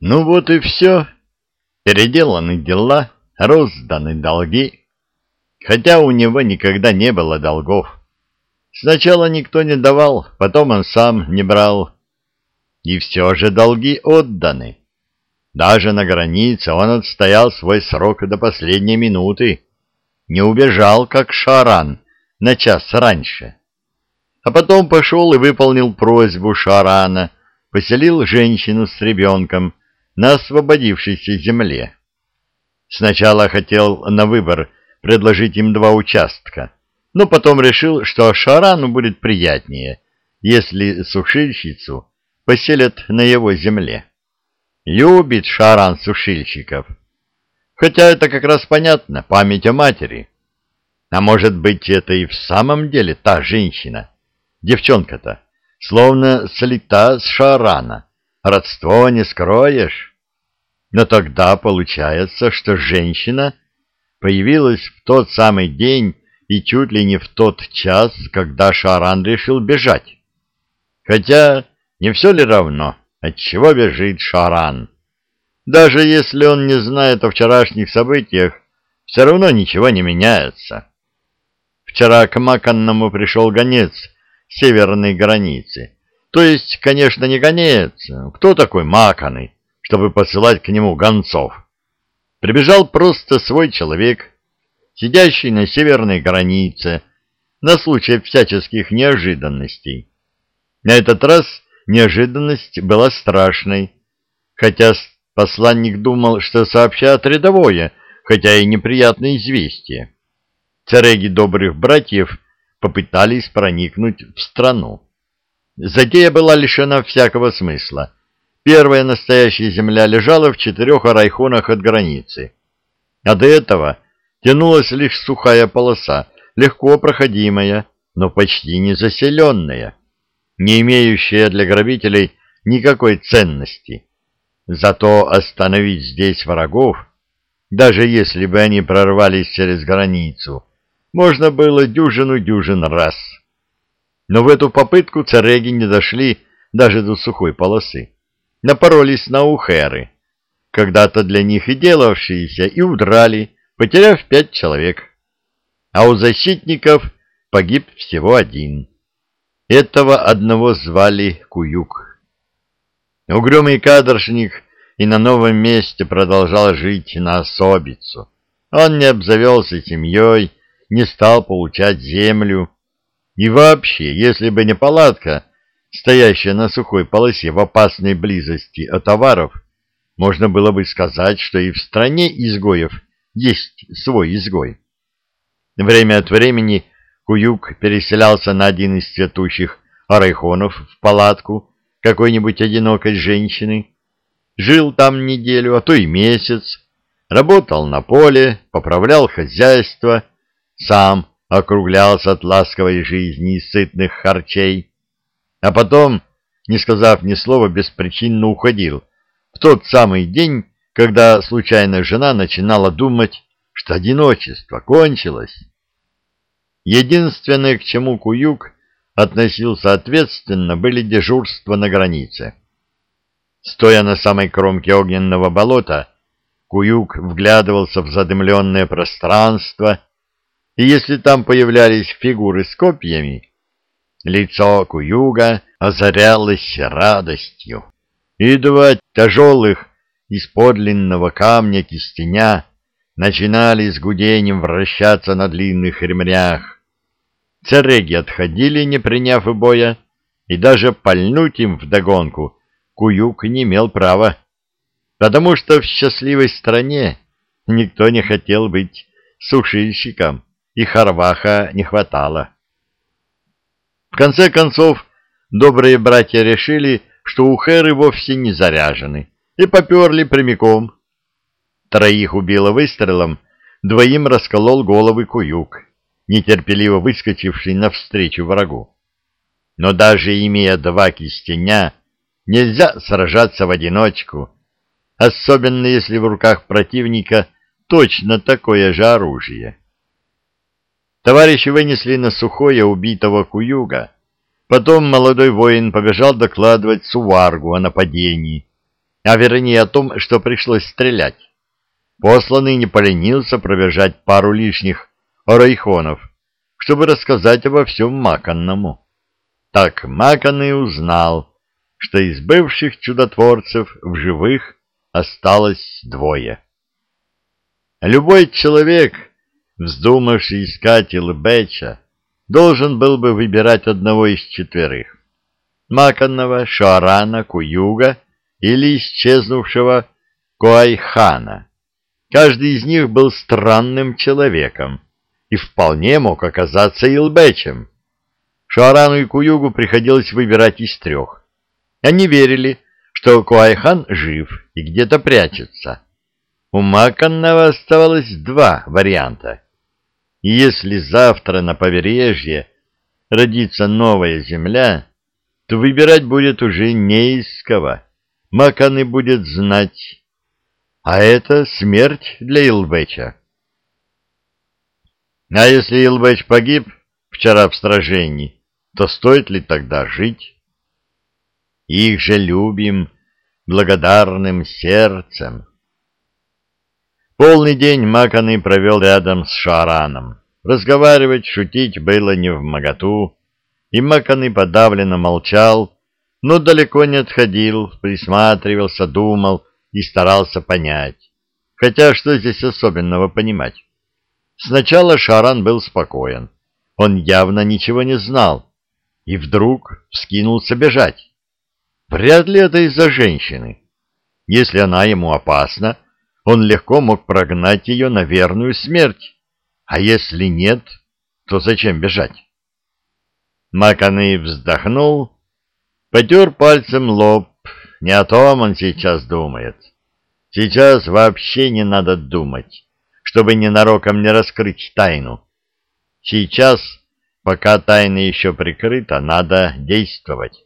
Ну вот и все. Переделаны дела, розданы долги. Хотя у него никогда не было долгов. Сначала никто не давал, потом он сам не брал. И все же долги отданы. Даже на границе он отстоял свой срок до последней минуты. Не убежал, как Шаран, на час раньше. А потом пошел и выполнил просьбу Шарана, поселил женщину с ребенком на освободившейся земле. Сначала хотел на выбор предложить им два участка, но потом решил, что Шарану будет приятнее, если сушильщицу поселят на его земле. Любит Шаран сушильщиков. Хотя это как раз понятно, память о матери. А может быть, это и в самом деле та женщина, девчонка-то, словно слита с Шарана. Родство не скроешь. Но тогда получается, что женщина появилась в тот самый день и чуть ли не в тот час, когда Шаран решил бежать. Хотя не все ли равно, от чего бежит Шаран? Даже если он не знает о вчерашних событиях, все равно ничего не меняется. Вчера к Маканному пришел гонец северной границы. То есть, конечно, не гонец. Кто такой Маканы, чтобы посылать к нему гонцов? Прибежал просто свой человек, сидящий на северной границе, на случай всяческих неожиданностей. На этот раз неожиданность была страшной, хотя посланник думал, что сообщат рядовое, хотя и неприятное известие. Цареги добрых братьев попытались проникнуть в страну. Затея была лишена всякого смысла. Первая настоящая земля лежала в четырех арайхонах от границы. А до этого тянулась лишь сухая полоса, легко проходимая, но почти не заселенная, не имеющая для грабителей никакой ценности. Зато остановить здесь врагов, даже если бы они прорвались через границу, можно было дюжину-дюжин раз. Но в эту попытку цареги не дошли даже до сухой полосы. Напоролись на ухеры, когда-то для них и делавшиеся, и удрали, потеряв пять человек. А у защитников погиб всего один. Этого одного звали Куюк. Угрюмый кадршник и на новом месте продолжал жить на особицу. Он не обзавелся семьей, не стал получать землю. И вообще, если бы не палатка, стоящая на сухой полосе в опасной близости от товаров, можно было бы сказать, что и в стране изгоев есть свой изгой. Время от времени Куюк переселялся на один из цветущих арайхонов в палатку какой-нибудь одинокой женщины, жил там неделю, а то и месяц, работал на поле, поправлял хозяйство, сам округлялся от ласковой жизни и сытных харчей, а потом, не сказав ни слова, беспричинно уходил в тот самый день, когда случайно жена начинала думать, что одиночество кончилось. Единственное, к чему Куюк относился ответственно, были дежурства на границе. Стоя на самой кромке огненного болота, Куюк вглядывался в задымленное пространство и если там появлялись фигуры с копьями, лицо Куюга озарялось радостью, и два тяжелых из подлинного камня кистеня начинали с гудением вращаться на длинных ремнях. Цареги отходили, не приняв и боя, и даже пальнуть им вдогонку Куюк не имел права, потому что в счастливой стране никто не хотел быть сушильщиком и Харваха не хватало. В конце концов, добрые братья решили, что ухеры вовсе не заряжены, и поперли прямиком. Троих убило выстрелом, двоим расколол головы куюк, нетерпеливо выскочивший навстречу врагу. Но даже имея два кистеня, нельзя сражаться в одиночку, особенно если в руках противника точно такое же оружие. Товарищи вынесли на сухое убитого куюга. Потом молодой воин побежал докладывать Суваргу о нападении. а вернее о том, что пришлось стрелять. Посланный не поленился пробежать пару лишних орайхонов, чтобы рассказать обо всем Маканному. Так Макан узнал, что из бывших чудотворцев в живых осталось двое. Любой человек, вздумавший искать Илбеча, должен был бы выбирать одного из четверых. Маканного, Шуарана, Куюга или исчезнувшего Куайхана. Каждый из них был странным человеком и вполне мог оказаться Илбечем. Шуарану и Куюгу приходилось выбирать из трех. Они верили, что Куайхан жив и где-то прячется. У Маканного оставалось два варианта. Если завтра на побережье родится новая земля, то выбирать будет уже не из кого. Маканы будет знать. А это смерть для Илбеча. А если Илбеч погиб вчера в сражении, то стоит ли тогда жить? Их же любим благодарным сердцем. Полный день Маканы провел рядом с Шараном. Разговаривать, шутить было не в моготу, и Маканы подавленно молчал, но далеко не отходил, присматривался, думал и старался понять. Хотя что здесь особенного понимать? Сначала Шаран был спокоен. Он явно ничего не знал. И вдруг вскинулся бежать. Вряд ли это из-за женщины. Если она ему опасна, он легко мог прогнать ее на верную смерть. А если нет, то зачем бежать? Маканы вздохнул Потер пальцем лоб. Не о том он сейчас думает. Сейчас вообще не надо думать, чтобы ненароком не раскрыть тайну. Сейчас, пока тайна еще прикрыта, надо действовать.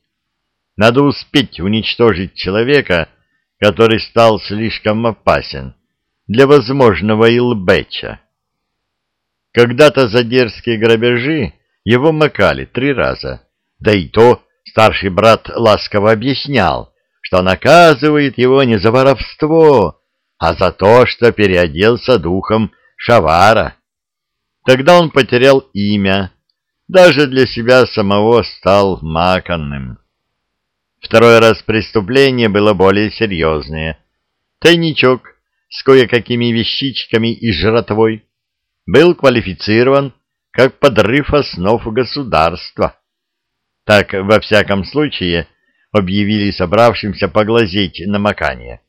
Надо успеть уничтожить человека, который стал слишком опасен для возможного Илбеча. Когда-то за дерзкие грабежи его макали три раза, да и то Старший брат ласково объяснял, что наказывает его не за воровство, а за то, что переоделся духом Шавара. Тогда он потерял имя, даже для себя самого стал маканным. Второй раз преступление было более серьезное. Тайничок с кое-какими вещичками и жратвой был квалифицирован как подрыв основ государства. Так, во всяком случае, объявили собравшимся поглазеть на макание.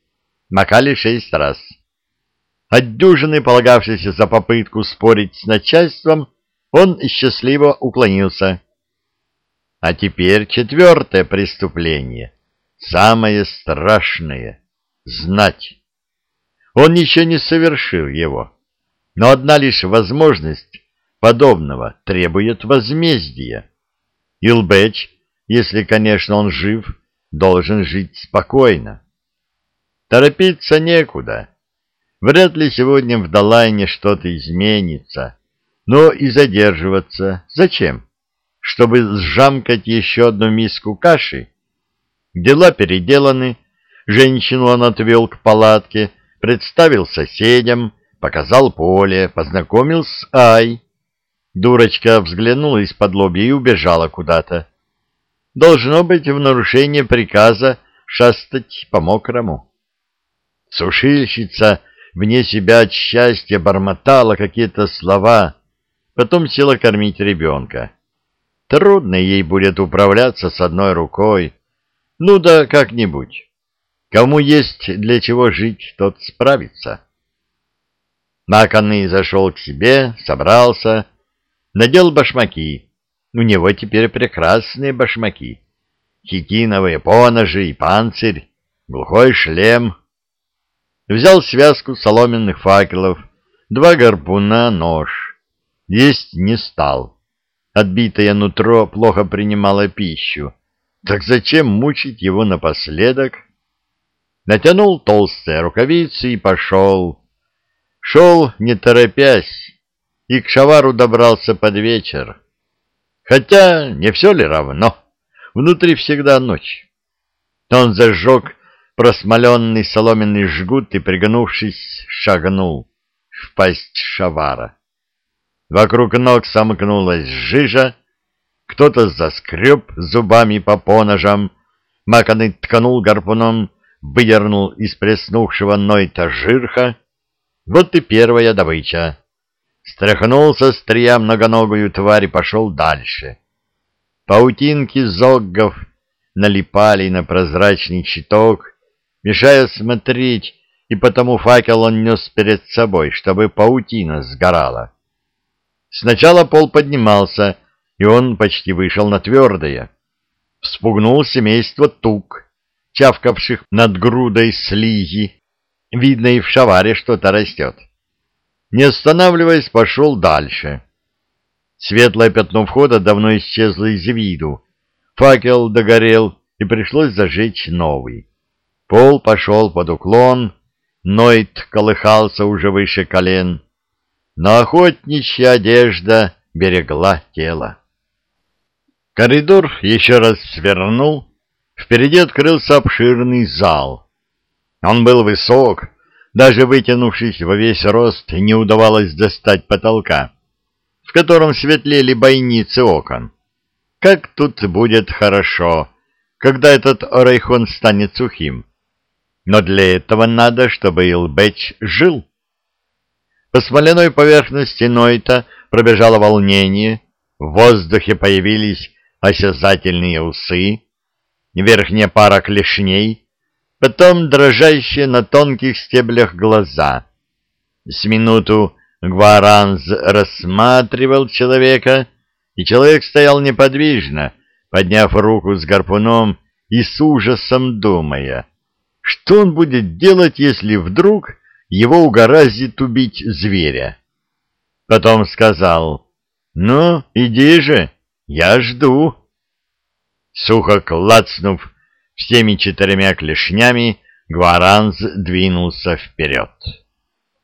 Макали шесть раз. От дюжины, полагавшейся за попытку спорить с начальством, он счастливо уклонился. А теперь четвертое преступление, самое страшное — знать. Он еще не совершил его, но одна лишь возможность подобного требует возмездия. Илбэч, если, конечно, он жив, должен жить спокойно. Торопиться некуда. Вряд ли сегодня в Далайне что-то изменится. Но и задерживаться зачем? Чтобы сжамкать еще одну миску каши? Дела переделаны, женщину он отвел к палатке, представил соседям, показал поле, познакомил с Ай. Дурочка взглянула из-под лобья и убежала куда-то. Должно быть в нарушение приказа шастать по-мокрому. Сушильщица вне себя от счастья бормотала какие-то слова, потом села кормить ребенка. Трудно ей будет управляться с одной рукой. Ну да как-нибудь. Кому есть для чего жить, тот справится. Наканный зашел к себе, собрался Надел башмаки. У него теперь прекрасные башмаки. Хитиновые поножи и панцирь, глухой шлем. Взял связку соломенных факелов, два гарпуна, нож. Есть не стал. Отбитое нутро плохо принимало пищу. Так зачем мучить его напоследок? Натянул толстые рукавицы и пошел. Шел, не торопясь, и к Шавару добрался под вечер. Хотя не все ли равно? Внутри всегда ночь. Он зажег просмоленный соломенный жгут и, пригнувшись, шагнул в пасть шавара. Вокруг ног сомкнулась жижа, кто-то заскреб зубами по поножам, Маканы тканул гарпуном, выдернул из преснувшего Нойта жирха. Вот и первая добыча. Стряхнулся стрия многоногую тварь и пошел дальше. Паутинки зоггов налипали на прозрачный щиток, мешая смотреть, и потому факел он нес перед собой, чтобы паутина сгорала. Сначала пол поднимался, и он почти вышел на твердое. Вспугнул семейство тук, чавкавших над грудой слизи. Видно, и в шаваре что-то растет. Не останавливаясь, пошел дальше. Светлое пятно входа давно исчезло из виду. Факел догорел, и пришлось зажечь новый. Пол пошел под уклон, Нойт колыхался уже выше колен, но охотничья одежда берегла тело. Коридор еще раз свернул, впереди открылся обширный зал. Он был высок, даже вытянувшись во весь рост, не удавалось достать потолка, в котором светлели бойницы окон. Как тут будет хорошо, когда этот Орейхон станет сухим. Но для этого надо, чтобы Илбэч жил. По смоляной поверхности Нойта пробежало волнение, в воздухе появились осязательные усы, верхняя пара клешней, потом дрожащие на тонких стеблях глаза. С минуту Гваранз рассматривал человека, и человек стоял неподвижно, подняв руку с гарпуном и с ужасом думая, что он будет делать, если вдруг его угораздит убить зверя. Потом сказал, «Ну, иди же, я жду». Сухо клацнув всеми четырьмя клешнями, Гваранз двинулся вперед.